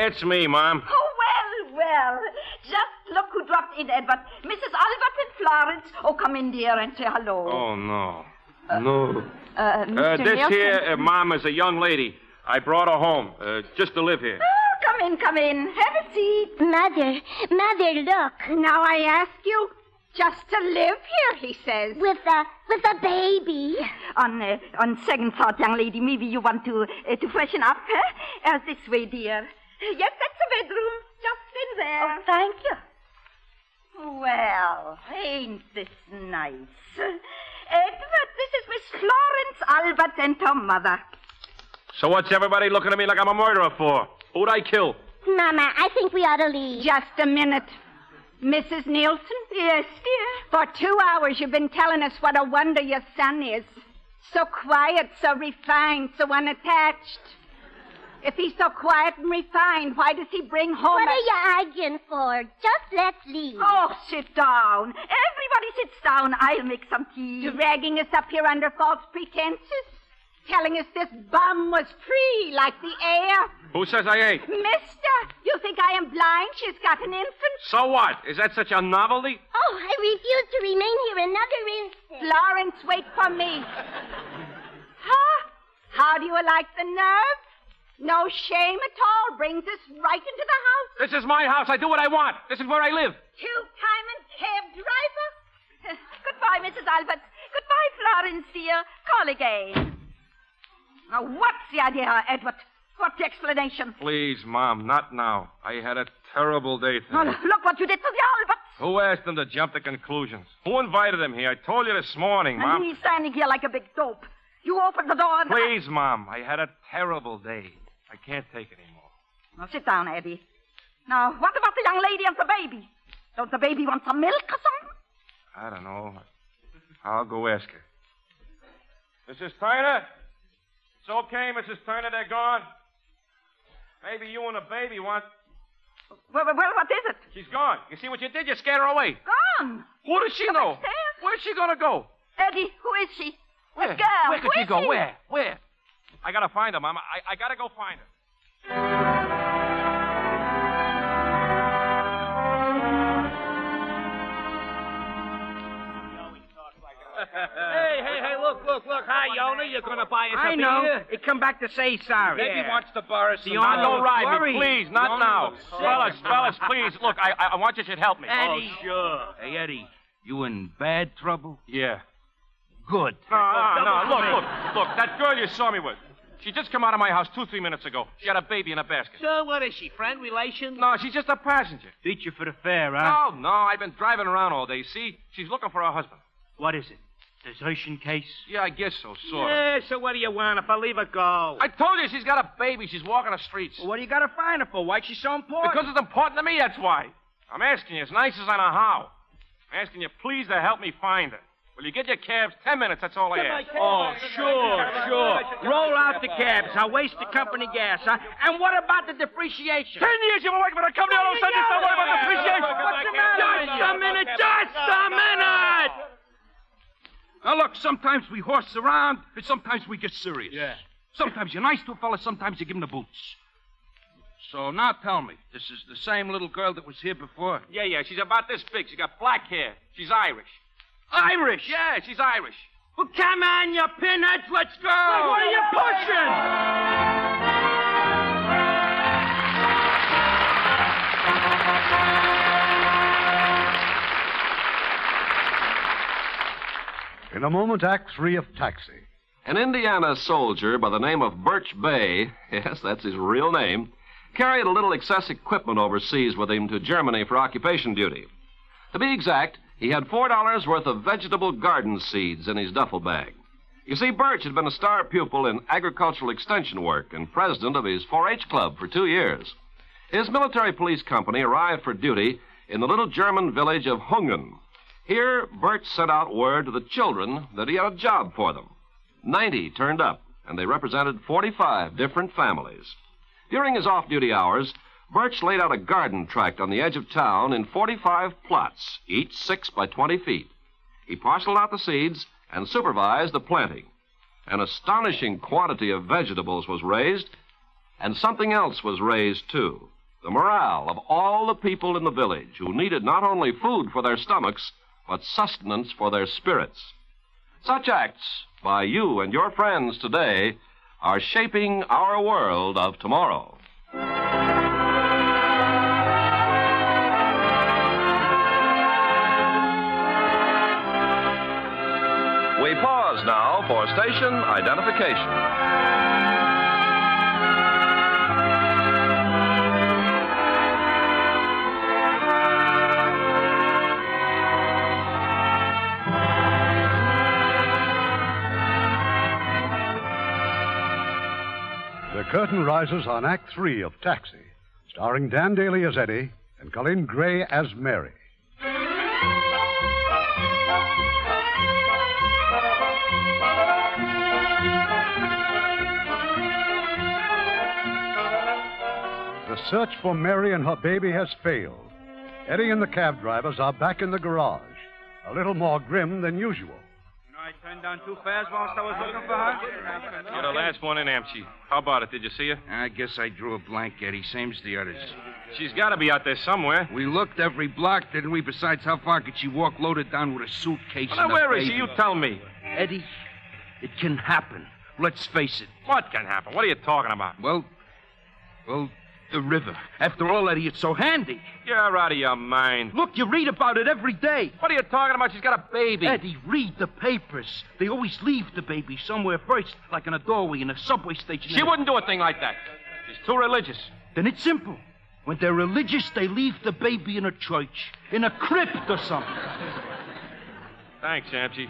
It's me, Mom. Oh, well, well. Just look who dropped in, Edward. Mrs. Oliver and Florence. Oh, come in, dear, and say hello. Oh, no. No. Uh, Uh, this Nielsen. here, uh, Mom, is a young lady. I brought her home uh, just to live here. Oh, come in, come in. Have a seat. Mother, Mother, look. Now I ask you, just to live here, he says. With a with a baby. On uh, on second thought, young lady, maybe you want to uh, to freshen up, huh? Uh, this way, dear. Yes, that's the bedroom. Just in there. Oh, thank you. Well, ain't this nice? Edward, this is Miss Florence Albert and her mother. So what's everybody looking at me like I'm a murderer for? Who'd I kill? Mama, I think we ought to leave. Just a minute. Mrs. Nielsen? Yes, dear. For two hours you've been telling us what a wonder your son is. So quiet, so refined, so unattached. If he's so quiet and refined, why does he bring home What a... are you arguing for? Just let's leave. Oh, sit down. Everybody sits down. I'll make some tea. Dragging us up here under false pretenses. Telling us this bum was free like the air. Who says I ain't? Mister, you think I am blind? She's got an infant. So what? Is that such a novelty? Oh, I refuse to remain here another instant. Florence, wait for me. Huh? How do you like the nerve? No shame at all. Brings us right into the house. This is my house. I do what I want. This is where I live. Two-timing cab driver. Goodbye, Mrs. Albert. Goodbye, Florence, dear. Call again. Now, what's the idea, Edward? What's the explanation? Please, Mom, not now. I had a terrible day Oh, look what you did to the Alberts. Who asked them to jump to conclusions? Who invited them here? I told you this morning, Mom. And he's standing here like a big dope. You opened the door and... Please, Mom. I had a terrible day. I can't take it anymore. Now, sit down, Eddie. Now, what about the young lady and the baby? Don't the baby want some milk or something? I don't know. I'll go ask her. Mrs. Turner? It's okay, Mrs. Turner. They're gone. Maybe you and the baby want. Well, well, well, what is it? She's gone. You see what you did? You scared her away. Gone. Who does she know? Where's she gonna go? Eddie, who is she? Where? Girl? Where could she go? Where? Where? I gotta find her, Mama. I, I gotta go find her. Hey, hey, hey, look, look, look. Hi, Yona. You're going to buy us a I know. beer? He come back to say sorry. Maybe Yeah. wants to borrow some The Now, owner don't ride me, worried. please. Not The owner now. was sick. Fellas, fellas, please. Look, I, I I want you should help me. Eddie. Oh, sure. Hey, Eddie, you in bad trouble? Yeah. Good. No, no, no. Look, look, look. That girl you saw me with. She just come out of my house two, three minutes ago. She had a baby in a basket. So what is she, friend, relation? No, she's just a passenger. Beat you for the fare, huh? No, no. I've been driving around all day. See, she's looking for her husband. What is it? Desertion case? Yeah, I guess so, sort of. Yeah, so what do you want if I leave her go? I told you she's got a baby. She's walking the streets. Well, what do you got to find her for? Why's she so important? Because it's important to me, that's why. I'm asking you as nice as I know how. I'm asking you please to help me find her. Will you get your cabs? Ten minutes, that's all I ask. Oh, sure, sure. Roll out the cabs. I'll waste the company gas. Huh? And what about the depreciation? Ten years you've been working for the company, all of a sudden you start worrying about depreciation. What's the matter? Just a minute, just a minute! Now, look, sometimes we horse around, and sometimes we get serious. Yeah. Sometimes you're nice to a fella, sometimes you give him the boots. So now tell me, this is the same little girl that was here before? Yeah, yeah, she's about this big. She's got black hair. She's Irish. Irish? Yeah, she's Irish. Well, come on, you pinheads, let's go! what are you pushing? In a moment, Act Three of Taxi. An Indiana soldier by the name of Birch Bayh, yes, that's his real name, carried a little excess equipment overseas with him to Germany for occupation duty. To be exact, he had $4 worth of vegetable garden seeds in his duffel bag. You see, Birch had been a star pupil in agricultural extension work and president of his 4 H club for two years. His military police company arrived for duty in the little German village of Hungen. Here, Birch sent out word to the children that he had a job for them. Ninety turned up, and they represented 45 different families. During his off duty hours, Birch laid out a garden tract on the edge of town in 45 plots, each 6 by 20 feet. He parceled out the seeds and supervised the planting. An astonishing quantity of vegetables was raised, and something else was raised, too. The morale of all the people in the village who needed not only food for their stomachs, but sustenance for their spirits. Such acts by you and your friends today are shaping our world of tomorrow. For station identification. The curtain rises on Act Three of Taxi, starring Dan Dailey as Eddie and Coleen Gray as Mary. The search for Mary and her baby has failed. Eddie and the cab drivers are back in the garage, a little more grim than usual. You know, I turned down two fares whilst I was looking for her. You're the last one in, Amchi. How about it? Did you see her? I guess I drew a blank, Eddie, same as the others. She's got to be out there somewhere. We looked every block, didn't we? Besides, how far could she walk loaded down with a suitcase? Well, now, and a where is she? You tell me. Eddie, it can happen. Let's face it. What can happen? What are you talking about? Well, well, the river. After all, Eddie, it's so handy. You're out of your mind. Look, you read about it every day. What are you talking about? She's got a baby. Eddie, read the papers. They always leave the baby somewhere first, like in a doorway in a subway station. She wouldn't do a thing like that. She's too religious. Then it's simple. When they're religious, they leave the baby in a church, in a crypt or something. Thanks, Amchi.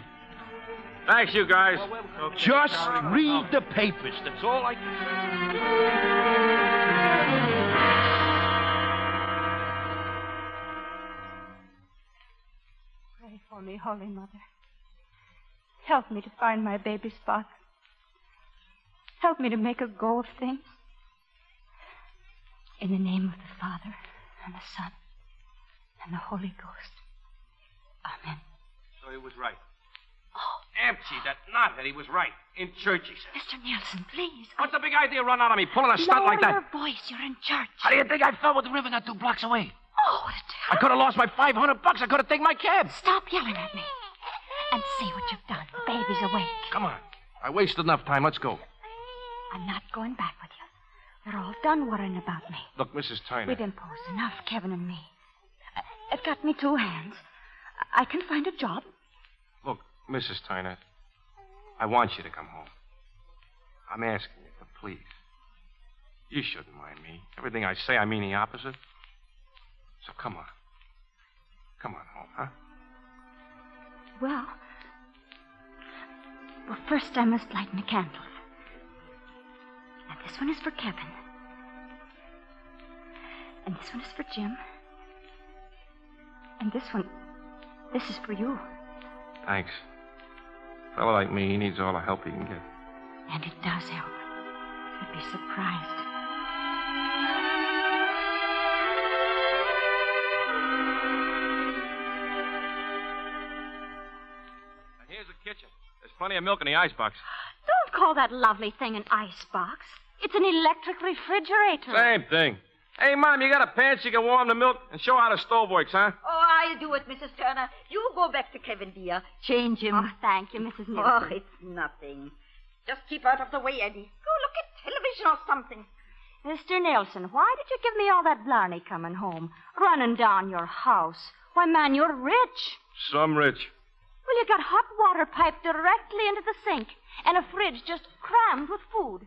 Thanks, you guys. Just read the papers. That's all I can Pray for me, Holy Mother. Help me to find my baby's father. Help me to make a go of things. In the name of the Father, and the Son, and the Holy Ghost. Amen. So he was right. Oh. Amchi, that knothead, he was right. In church, he said. Mr. Nielsen, please. What's the big idea run out of me, pulling a stunt Lower like that? your voice. You're in church. How do you think I felt with the river not two blocks away? Oh, what a I could have lost my 500 bucks. I could have taken my cab. Stop yelling at me. And see what you've done. The baby's awake. Come on. I wasted enough time. Let's go. I'm not going back with you. You're all done worrying about me. Look, Mrs. Tyner. We've imposed enough, Kevin and me. Uh, It got me two hands. I can find a job. Look, Mrs. Tyner, I want you to come home. I'm asking you, but please. You shouldn't mind me. Everything I say, I mean the opposite. So come on. Come on home, huh? Well, Well, first I must light my candles. And this one is for Kevin. And this one is for Jim. And this one, this is for you. Thanks. A fellow like me, he needs all the help he can get. And it does help. You'd be surprised. Plenty of milk in the icebox. Don't call that lovely thing an icebox. It's an electric refrigerator. Same thing. Hey, Mom, you got a pan so you can warm the milk and show how the stove works, huh? Oh, I'll do it, Mrs. Turner. You go back to Kevin, dear. Change him. Oh, thank you, Mrs. Nielsen. Oh, it's nothing. Just keep out of the way, Eddie. Go look at television or something. Mr. Nelson, why did you give me all that blarney coming home? Running down your house. Why, man, you're rich. Some rich. Well, you got hot water piped directly into the sink and a fridge just crammed with food.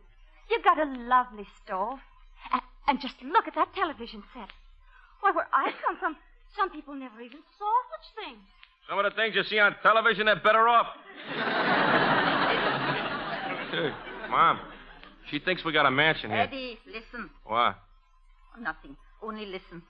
You got a lovely stove. And, and just look at that television set. Why, where I come from, some people never even saw such things. Some of the things you see on television, they're better off. Hey, Mom, she thinks we got a mansion here. Eddie, listen. What? Nothing. Only listen.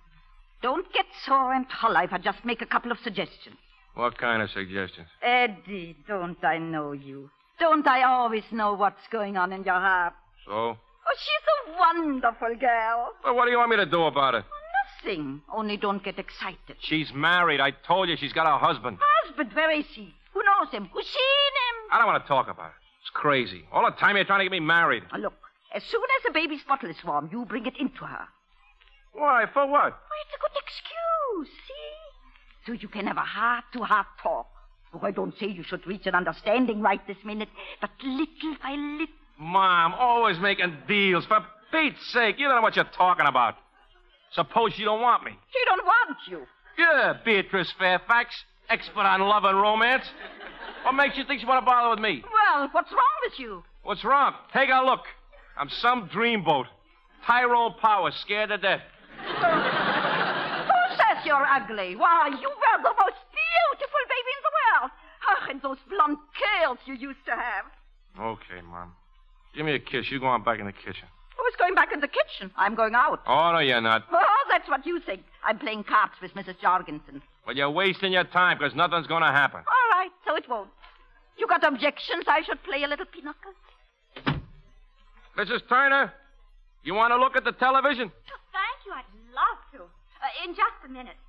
Don't get sore and hollow if I just make a couple of suggestions. What kind of suggestions? Eddie, don't I know you? Don't I always know what's going on in your heart? So? Oh, she's a wonderful girl. Well, what do you want me to do about it? Oh, nothing. Only don't get excited. She's married. I told you she's got a husband. Husband, where is he? Who knows him? Who's seen him? I don't want to talk about it. It's crazy. All the time you're trying to get me married. Now, look, as soon as the baby's bottle is warm, you bring it into her. Why? For what? Why, it's a good excuse? So you can have a heart-to-heart talk. Oh, I don't say you should reach an understanding right this minute, but little by little. Mom, always making deals. For Pete's sake, you don't know what you're talking about. Suppose you don't want me. She don't want you. Yeah, Beatrice Fairfax, expert on love and romance. What makes you think you want to bother with me? Well, what's wrong with you? What's wrong? Take a look. I'm some dreamboat. Tyrone Power, scared to death. Who says you're ugly? Why, you were the most beautiful baby in the world. Oh, and those blonde curls you used to have. Okay, Mom. Give me a kiss. You go on back in the kitchen. Who's going back in the kitchen? I'm going out. Oh, no, you're not. Oh, that's what you think. I'm playing cards with Mrs. Jorgensen. Well, you're wasting your time because nothing's going to happen. All right, so it won't. You got objections? I should play a little pinochle. Mrs. Turner, you want to look at the television? Oh, thank you. I'd love to. Uh, in just a minute.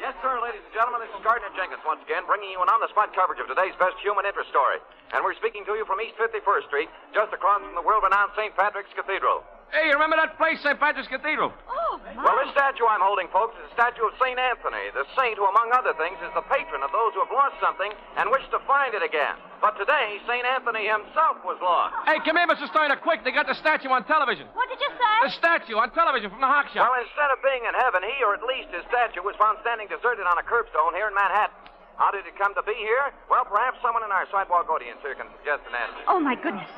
Yes, sir, ladies and gentlemen, this is Gardner Jenkins once again, bringing you an on-the-spot coverage of today's best human interest story. And we're speaking to you from East 51st Street, just across from the world-renowned St. Patrick's Cathedral. Hey, you remember that place, St. Patrick's Cathedral? Oh, Well, this statue I'm holding, folks, is a statue of St. Anthony, the saint who, among other things, is the patron of those who have lost something and wish to find it again. But today, St. Anthony himself was lost. Hey, come here, Mr. Steiner, quick. They got the statue on television. What did you say? The statue on television from the Hock Shop. Well, instead of being in heaven, he, or at least his statue, was found standing deserted on a curbstone here in Manhattan. How did it come to be here? Well, perhaps someone in our sidewalk audience here can suggest an answer. Oh, my goodness.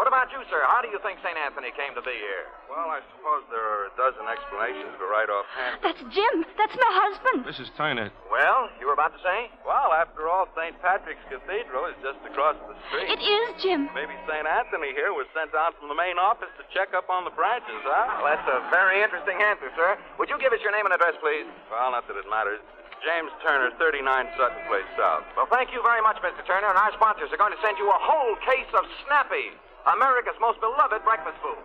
What about you, sir? How do you think St. Anthony came to be here? Well, I suppose there are a dozen explanations, but right offhand. That's Jim. That's my husband. Mrs. Turner. Well, you were about to say? Well, after all, St. Patrick's Cathedral is just across the street. It is Jim. Maybe St. Anthony here was sent out from the main office to check up on the branches, huh? Well, that's a very interesting answer, sir. Would you give us your name and address, please? Well, not that it matters. James Turner, 39 Sutton Place South. Well, thank you very much, Mr. Turner, and our sponsors are going to send you a whole case of Snappy, America's most beloved breakfast food.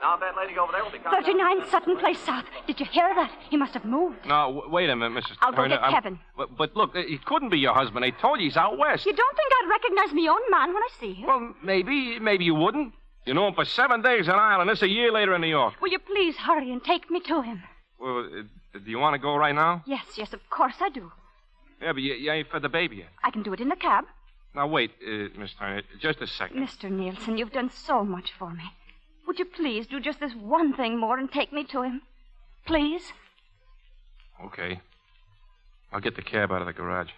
Now, that lady over there will be coming. 39 Sutton Place South. Did you hear that? He must have moved. No, w- wait a minute, Mrs. I'll go get I'm- Kevin. But, but look, he couldn't be your husband. They told you he's out west. You don't think I'd recognize me own man when I see him? Well, maybe, maybe you wouldn't. You know him for seven days in Ireland. This a year later in New York. Will you please hurry and take me to him? Well, uh, do you want to go right now? Yes, yes, of course I do. Yeah, but you, you ain't fed the baby yet. I can do it in the cab. Now wait, uh, Miss Turner, just a second. Mr. Nielsen, you've done so much for me. Would you please do just this one thing more and take me to him? Please? Okay. I'll get the cab out of the garage.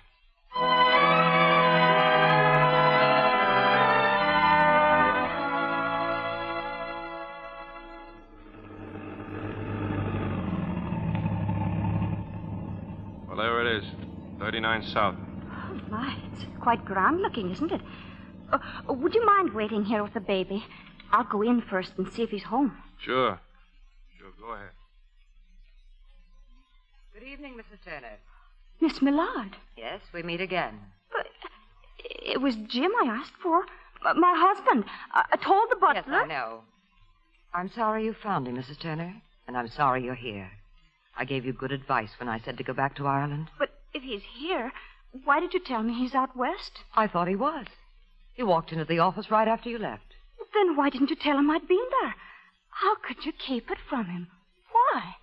Well, there it is. 39 South. Oh, my, it's quite grand looking, isn't it? Uh, would you mind waiting here with the baby? I'll go in first and see if he's home. Sure. Sure, go ahead. Good evening, Mrs. Turner. Miss Millard. Yes, we meet again. But It was Jim I asked for. My husband. I, I told the butler. Yes, I know. I'm sorry you found him, Mrs. Turner, and I'm sorry you're here. I gave you good advice when I said to go back to Ireland. But if he's here, why did you tell me he's out west? I thought he was. He walked into the office right after you left. Then why didn't you tell him I'd been there? How could you keep it from him? Why?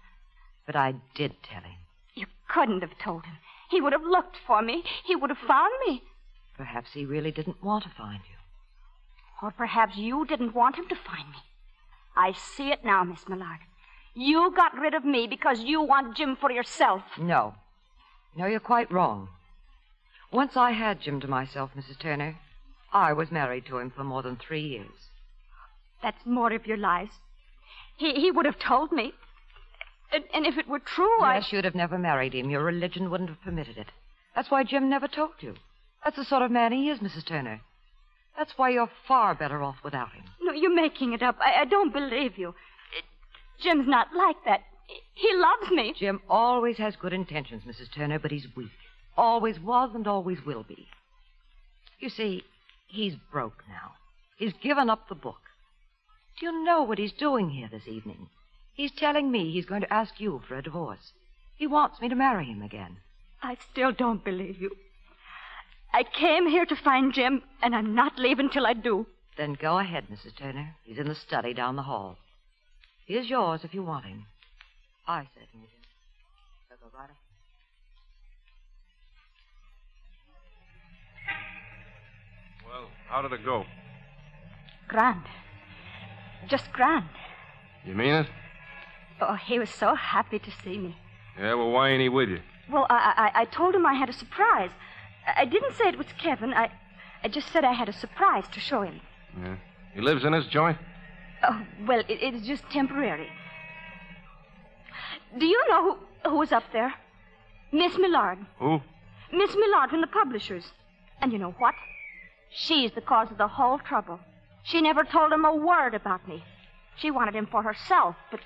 But I did tell him. You couldn't have told him. He would have looked for me. He would have found me. Perhaps he really didn't want to find you. Or perhaps you didn't want him to find me. I see it now, Miss Millard. You got rid of me because you want Jim for yourself. No. No, you're quite wrong. Once I had Jim to myself, Mrs. Turner. I was married to him for more than three years. That's more of your lies. He, he would have told me. And, and if it were true, I. Yes, you'd have never married him. Your religion wouldn't have permitted it. That's why Jim never told you. That's the sort of man he is, Mrs. Turner. That's why you're far better off without him. No, you're making it up. I, I don't believe you. Jim's not like that. He loves me. Jim always has good intentions, Mrs. Turner, but he's weak. Always was and always will be. You see, he's broke now. He's given up the book. Do you know what he's doing here this evening? He's telling me he's going to ask you for a divorce. He wants me to marry him again. I still don't believe you. I came here to find Jim, and I'm not leaving till I do. Then go ahead, Mrs. Turner. He's in the study down the hall. He is yours if you want him. I certainly do. So go right ahead. Well, how did it go? Grand. Just grand. You mean it? Oh, he was so happy to see me. Yeah, well, why ain't he with you? Well, I, I, I told him I had a surprise. I didn't say it was Kevin. I, I just said I had a surprise to show him. Yeah. He lives in this joint? Oh, well, it, it's just temporary. Do you know who, who was up there? Miss Millard. Who? Miss Millard from the publishers. And you know what? She's the cause of the whole trouble. She never told him a word about me. She wanted him for herself, but,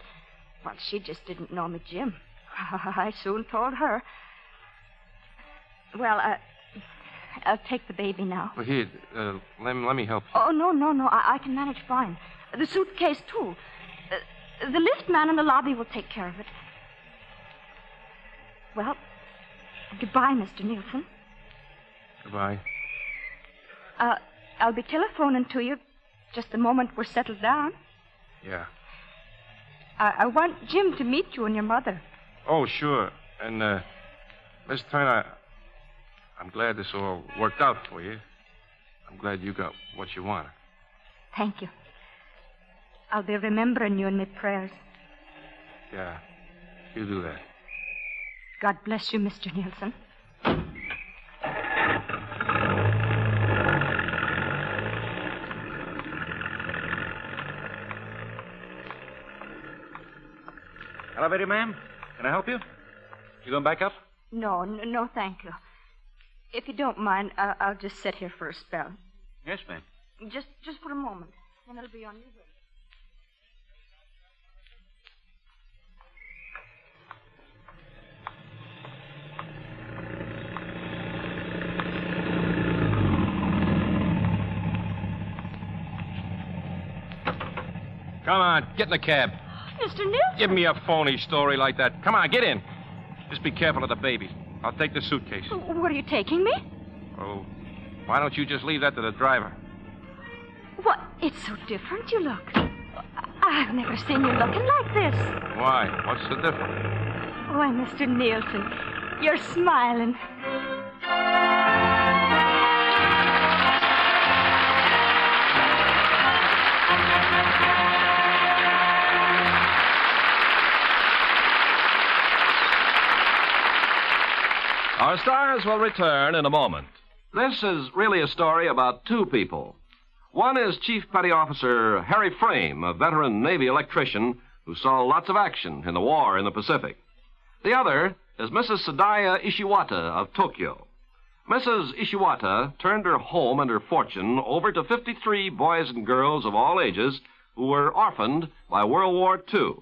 well, she just didn't know me, Jim. I soon told her. Well, uh, I'll take the baby now. Well, here, uh, let, me, let me help you. Oh, no, no, no. I, I can manage fine. The suitcase, too. Uh, the lift man in the lobby will take care of it. Well, goodbye, Mr. Nielsen. Goodbye. Uh, I'll be telephoning to you just the moment we're settled down. Yeah. I, I want Jim to meet you and your mother. Oh, sure. And, uh, Miss Turner, I'm glad this all worked out for you. I'm glad you got what you wanted. Thank you. I'll be remembering you in my prayers. Yeah. You do that. God bless you, Mr. Nielsen. Elevator, ma'am? Can I help you? You going back up? No, n- no, thank you. If you don't mind, I- I'll just sit here for a spell. Yes, ma'am. Just, just for a moment. and it'll be on your way. Come on, get in the cab. Mr. Nielsen. Give me a phony story like that. Come on, get in. Just be careful of the baby. I'll take the suitcase. Where are you taking me? Oh, why don't you just leave that to the driver? What? It's so different you look. I've never seen you looking like this. Why? What's the difference? Why, Mr. Nielsen, you're smiling. Our stars will return in a moment. This is really a story about two people. One is Chief Petty Officer Harry Frame, a veteran Navy electrician who saw lots of action in the war in the Pacific. The other is Mrs. Sadaya Ishiwata of Tokyo. Mrs. Ishiwata turned her home and her fortune over to 53 boys and girls of all ages who were orphaned by World War II.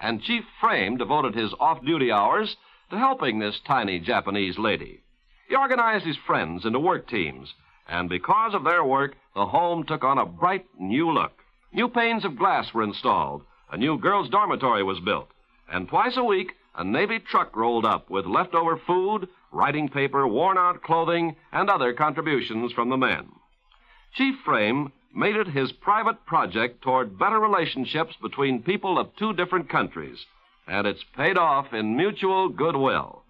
And Chief Frame devoted his off duty hours to helping this tiny Japanese lady. He organized his friends into work teams, and because of their work, the home took on a bright new look. New panes of glass were installed, a new girls' dormitory was built, and twice a week, a Navy truck rolled up with leftover food, writing paper, worn out clothing, and other contributions from the men. Chief Frame made it his private project toward better relationships between people of two different countries, and it's paid off in mutual goodwill.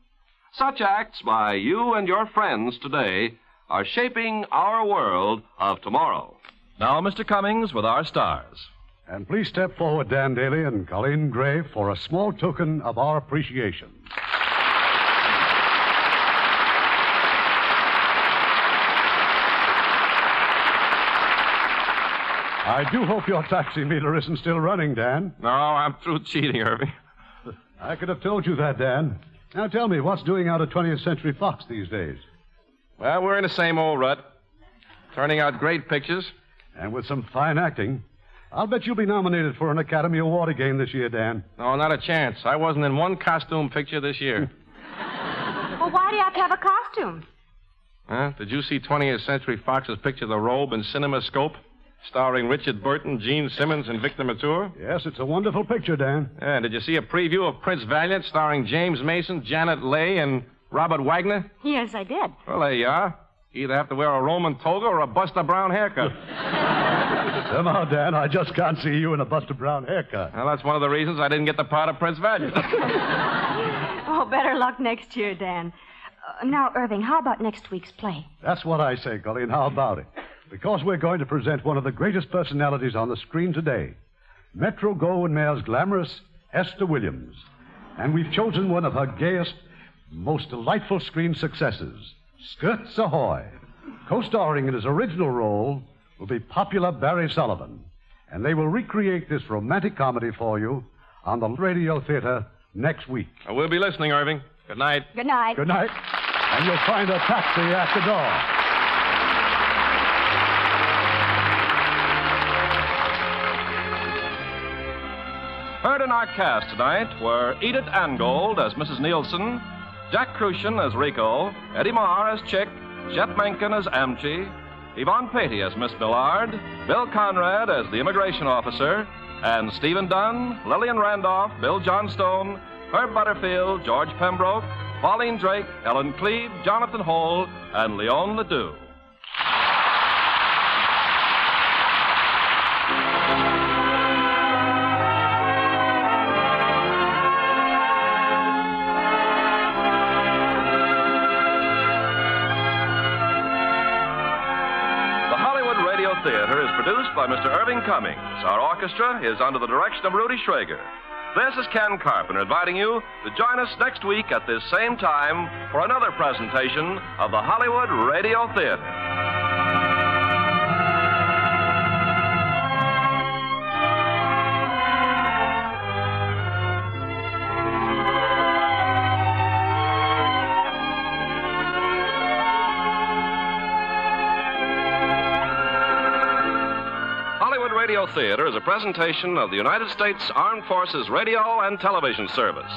Such acts by you and your friends today are shaping our world of tomorrow. Now, Mr. Cummings with our stars. And please step forward, Dan Dailey and Coleen Gray, for a small token of our appreciation. I do hope your taxi meter isn't still running, Dan. No, I'm through cheating, Irving. I could have told you that, Dan. Now tell me, what's doing out of 20th Century Fox these days? Well, we're in the same old rut. Turning out great pictures. And with some fine acting. I'll bet you'll be nominated for an Academy Award again this year, Dan. No, not a chance. I wasn't in one costume picture this year. Hmm. Well, why do you have to have a costume? huh? Did you see 20th Century Fox's picture, The Robe, in CinemaScope? Starring Richard Burton, Jean Simmons, and Victor Mature? Yes, it's a wonderful picture, Dan. Yeah, did you see a preview of Prince Valiant starring James Mason, Janet Leigh, and Robert Wagner? Yes, I did. Well, there you are. You either have to wear a Roman toga or a Buster Brown haircut. Somehow, Dan, I just can't see you in a Buster Brown haircut. Well, that's one of the reasons I didn't get the part of Prince Valiant. Oh, better luck next year, Dan. Uh, now, Irving, how about next week's play? That's what I say, Colleen. How about it? Because we're going to present one of the greatest personalities on the screen today Metro Goldwyn Mayer's glamorous Esther Williams. And we've chosen one of her gayest, most delightful screen successes Skirts Ahoy. Co starring in his original role will be popular Barry Sullivan. And they will recreate this romantic comedy for you on the Radio Theater next week. Uh, we'll be listening, Irving. Good night. Good night. Good night. And you'll find a taxi at the door. Our cast tonight were Edith Angold as Mrs. Nielsen, Jack Kruschen as Rico, Eddie Marr as Chick, Chet Menken as Amchi, Yvonne Peattie as Miss Millard, Bill Conrad as the immigration officer, and Stephen Dunn, Lillian Randolph, Bill Johnstone, Herb Butterfield, George Pembroke, Pauline Drake, Ellen Cleve, Jonathan Hall, and Leone Ledoux. Produced by Mr. Irving Cummings. Our orchestra is under the direction of Rudy Schrager. This is Ken Carpenter inviting you to join us next week at this same time for another presentation of the Hollywood Radio Theater. Theater is a presentation of the United States Armed Forces Radio and Television Service.